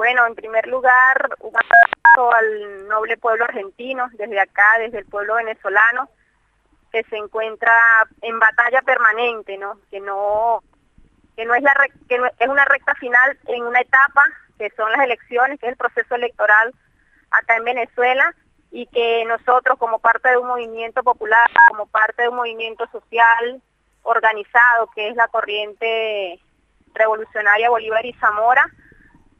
Bueno, en primer lugar, un abrazo al noble pueblo argentino, desde acá, desde el pueblo venezolano, que se encuentra en batalla permanente, ¿no? Que no, que no es la que es una recta final en una etapa que son las elecciones, que es el proceso electoral acá en Venezuela y que nosotros como parte de un movimiento popular, como parte de un movimiento social organizado que es la corriente revolucionaria Bolívar y Zamora,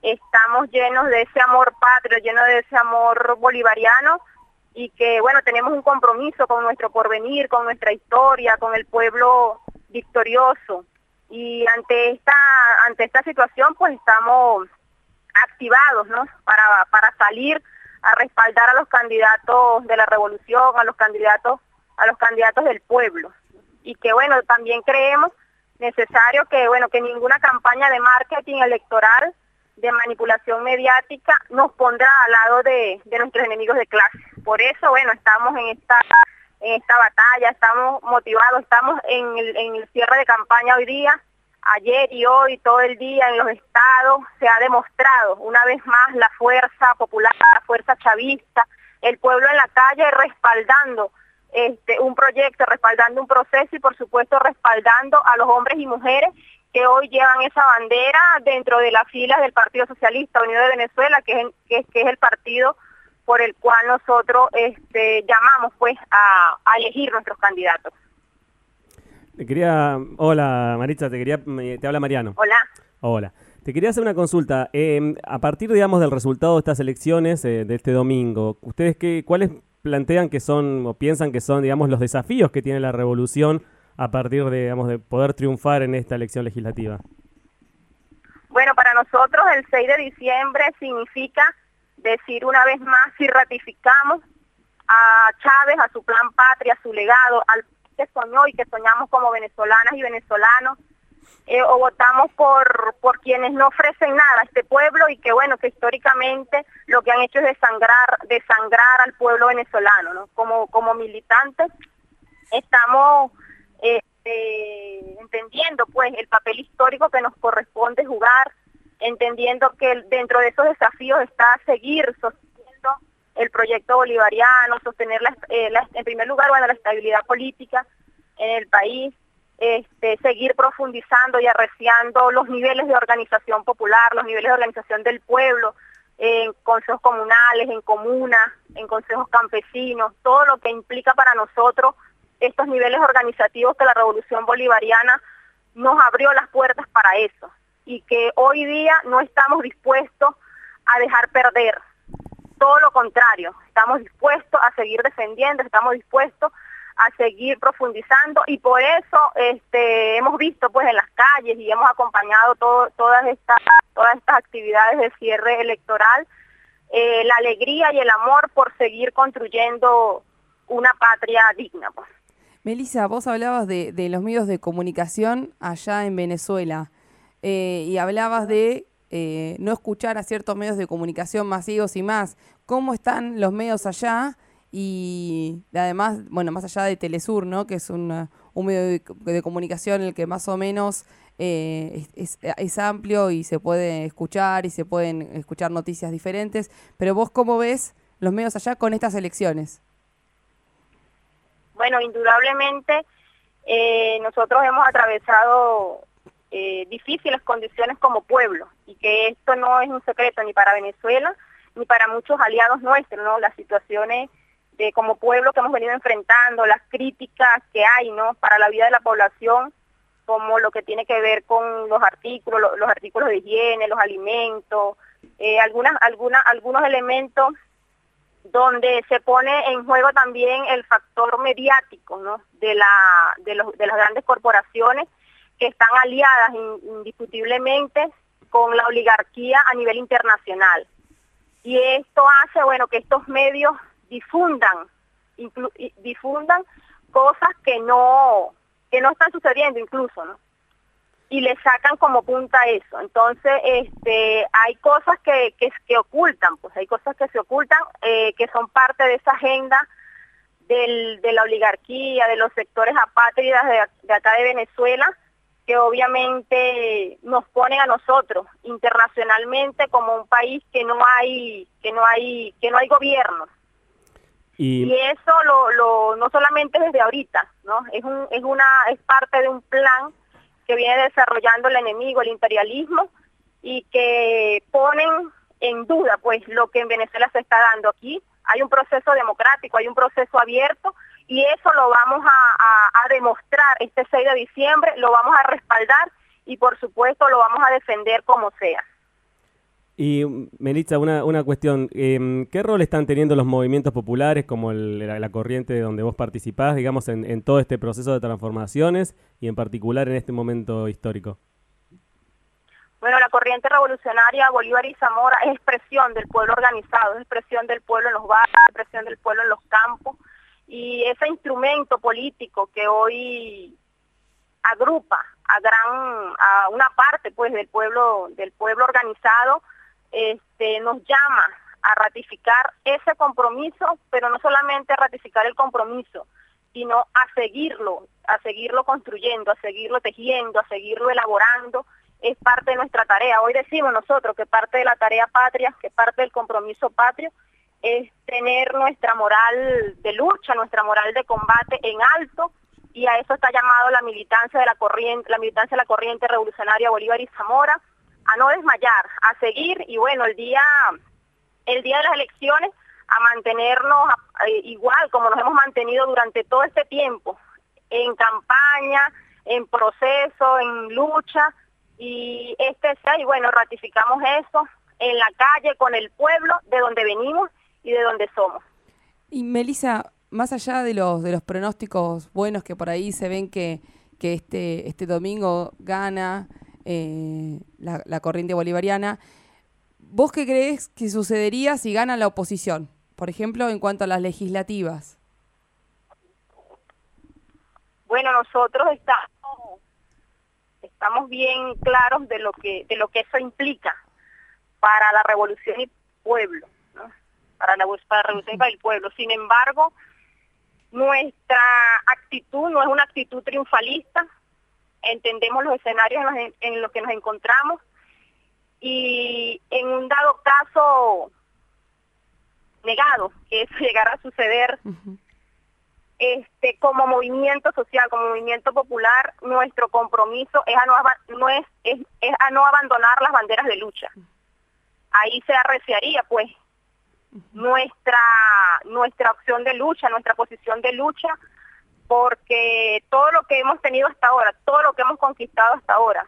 estamos llenos de ese amor patrio, llenos de ese amor bolivariano y que bueno, tenemos un compromiso con nuestro porvenir, con nuestra historia, con el pueblo victorioso. Y ante esta, ante esta situación pues estamos activados, ¿no? Para, para salir a respaldar a los candidatos de la revolución, a los candidatos, a los candidatos del pueblo. Y que bueno, también creemos necesario que bueno, que ninguna campaña de marketing electoral de manipulación mediática nos pondrá al lado de, nuestros enemigos de clase. Por eso, bueno, estamos en esta en esta batalla, estamos motivados, estamos en el, en el cierre de campaña hoy día, ayer y hoy, todo el día en los estados, se ha demostrado una vez más la fuerza popular, la fuerza chavista, el pueblo en la calle respaldando este, un proyecto, respaldando un proceso y por supuesto respaldando a los hombres y mujeres que hoy llevan esa bandera dentro de las filas del Partido Socialista Unido de Venezuela, que es, que, es el partido por el cual nosotros este, llamamos pues a, elegir nuestros candidatos. Te quería, hola Maritza, te quería, te habla Mariano. Hola. Hola. Te quería hacer una consulta. Em, a partir, digamos, del resultado de estas elecciones eh, de este domingo, ¿ustedes qué, cuáles plantean que son o piensan que son, digamos, los desafíos que tiene la revolución a partir de, digamos, de poder triunfar en esta elección legislativa? Bueno, para nosotros el 6 de diciembre significa decir una vez más si ratificamos a Chávez, a su plan patria, a su legado, al que soñó y que soñamos como venezolanas y venezolanos, eh, o votamos por, por quienes no ofrecen nada a este pueblo y que bueno, que históricamente lo que han hecho es desangrar, desangrar al pueblo venezolano, ¿no? Como, como militantes estamos este, entendiendo pues el papel histórico que nos corresponde jugar, entendiendo que dentro de esos desafíos está seguir sosteniendo el proyecto bolivariano, sostener eh, en primer lugar bueno la estabilidad política en el país, este, seguir profundizando y arreciando los niveles de organización popular, los niveles de organización del pueblo, en consejos comunales, en comunas, en consejos campesinos, todo lo que implica para nosotros estos niveles organizativos que la revolución bolivariana nos abrió las puertas para eso y que hoy día no estamos dispuestos a dejar perder. Todo lo contrario, estamos dispuestos a seguir defendiendo, estamos dispuestos a seguir profundizando y por eso este, hemos visto pues en las calles y hemos acompañado todas, estas, todas estas actividades de cierre electoral eh, la alegría y el amor por seguir construyendo una patria digna. Pues. Melissa, vos hablabas de, los medios de comunicación allá en Venezuela eh, y hablabas de eh, no escuchar a ciertos medios de comunicación masivos y más. ¿Cómo están los medios allá? Y además, bueno, más allá de Telesur, ¿no? Que es un medio de, comunicación en el que más o menos eh, es, amplio y se puede escuchar y se pueden escuchar noticias diferentes. Pero vos, ¿cómo ves los medios allá con estas elecciones? Bueno, indudablemente eh, nosotros hemos atravesado eh, difíciles condiciones como pueblo y que esto no es un secreto ni para Venezuela ni para muchos aliados nuestros, ¿no? Las situaciones de como pueblo que hemos venido enfrentando, las críticas que hay, ¿no? Para la vida de la población, como lo que tiene que ver con los artículos, los, artículos de higiene, los alimentos, eh, algunas, algunos elementos donde se pone en juego también el factor mediático de, las grandes corporaciones que están aliadas indiscutiblemente con la oligarquía a nivel internacional. Y esto hace bueno que estos medios difundan difundan cosas que no que no están sucediendo incluso. Y le sacan como punta eso. Entonces, este, hay cosas que, que, ocultan, pues hay cosas que se ocultan, eh, que son parte de esa agenda del, de la oligarquía, de los sectores apátridas de, acá de Venezuela, que obviamente nos ponen a nosotros internacionalmente como un país que no hay que no hay que no hay gobierno y, eso lo, lo, no solamente desde ahorita no es un, es una es parte de un plan que viene desarrollando el enemigo el imperialismo y que ponen en duda pues lo que en Venezuela se está dando aquí hay un proceso democrático hay un proceso abierto y eso lo vamos a, demostrar este 6 de diciembre, lo vamos a respaldar y por supuesto lo vamos a defender como sea. Y Melitza, una, una cuestión, em, ¿qué rol están teniendo los movimientos populares como la, corriente de donde vos participás, digamos, en, todo este proceso de transformaciones y en particular en este momento histórico? Bueno, la corriente revolucionaria Bolívar y Zamora es expresión del pueblo organizado, es expresión del pueblo en los barrios, es expresión del pueblo en los campos, y ese instrumento político que hoy agrupa a gran a una parte pues del pueblo del pueblo organizado este nos llama a ratificar ese compromiso pero no solamente a ratificar el compromiso sino a seguirlo a seguirlo construyendo a seguirlo tejiendo a seguirlo elaborando. Es parte de nuestra tarea. Hoy decimos nosotros que parte de la tarea patria que parte del compromiso patrio es tener nuestra moral de lucha, nuestra moral de combate en alto y a eso está llamado la militancia de la corriente, la militancia de la corriente revolucionaria Bolívar y Zamora, a no desmayar, a seguir y bueno, el día el día de las elecciones a mantenernos eh, igual como nos hemos mantenido durante todo este tiempo, en campaña, en proceso, en lucha y este y bueno, ratificamos eso en la calle con el pueblo de donde venimos y de dónde somos. Y Melissa, más allá de los, de los pronósticos buenos que por ahí se ven que, que este, este domingo gana eh, la, corriente bolivariana, ¿vos qué crees que sucedería si gana la oposición? Por ejemplo, en cuanto a las legislativas. Bueno, nosotros estamos, estamos bien claros de lo que de lo que eso implica para la revolución y pueblo para la, para revolución para el pueblo. Sin embargo, nuestra actitud no es una actitud triunfalista, entendemos los escenarios en los, que nos encontramos y en un dado caso negado que eso llegara a suceder, este como movimiento social, como movimiento popular, nuestro compromiso es a no, no es, es, es a no abandonar las banderas de lucha. Ahí se arreciaría pues nuestra, nuestra opción de lucha, nuestra posición de lucha, porque todo lo que hemos tenido hasta ahora, todo lo que hemos conquistado hasta ahora,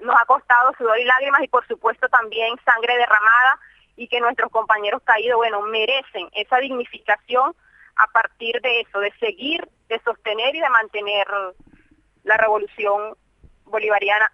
nos ha costado sudor y lágrimas y por supuesto también sangre derramada y que nuestros compañeros caídos, bueno, merecen esa dignificación a partir de eso, de seguir, de sostener y de mantener la revolución bolivariana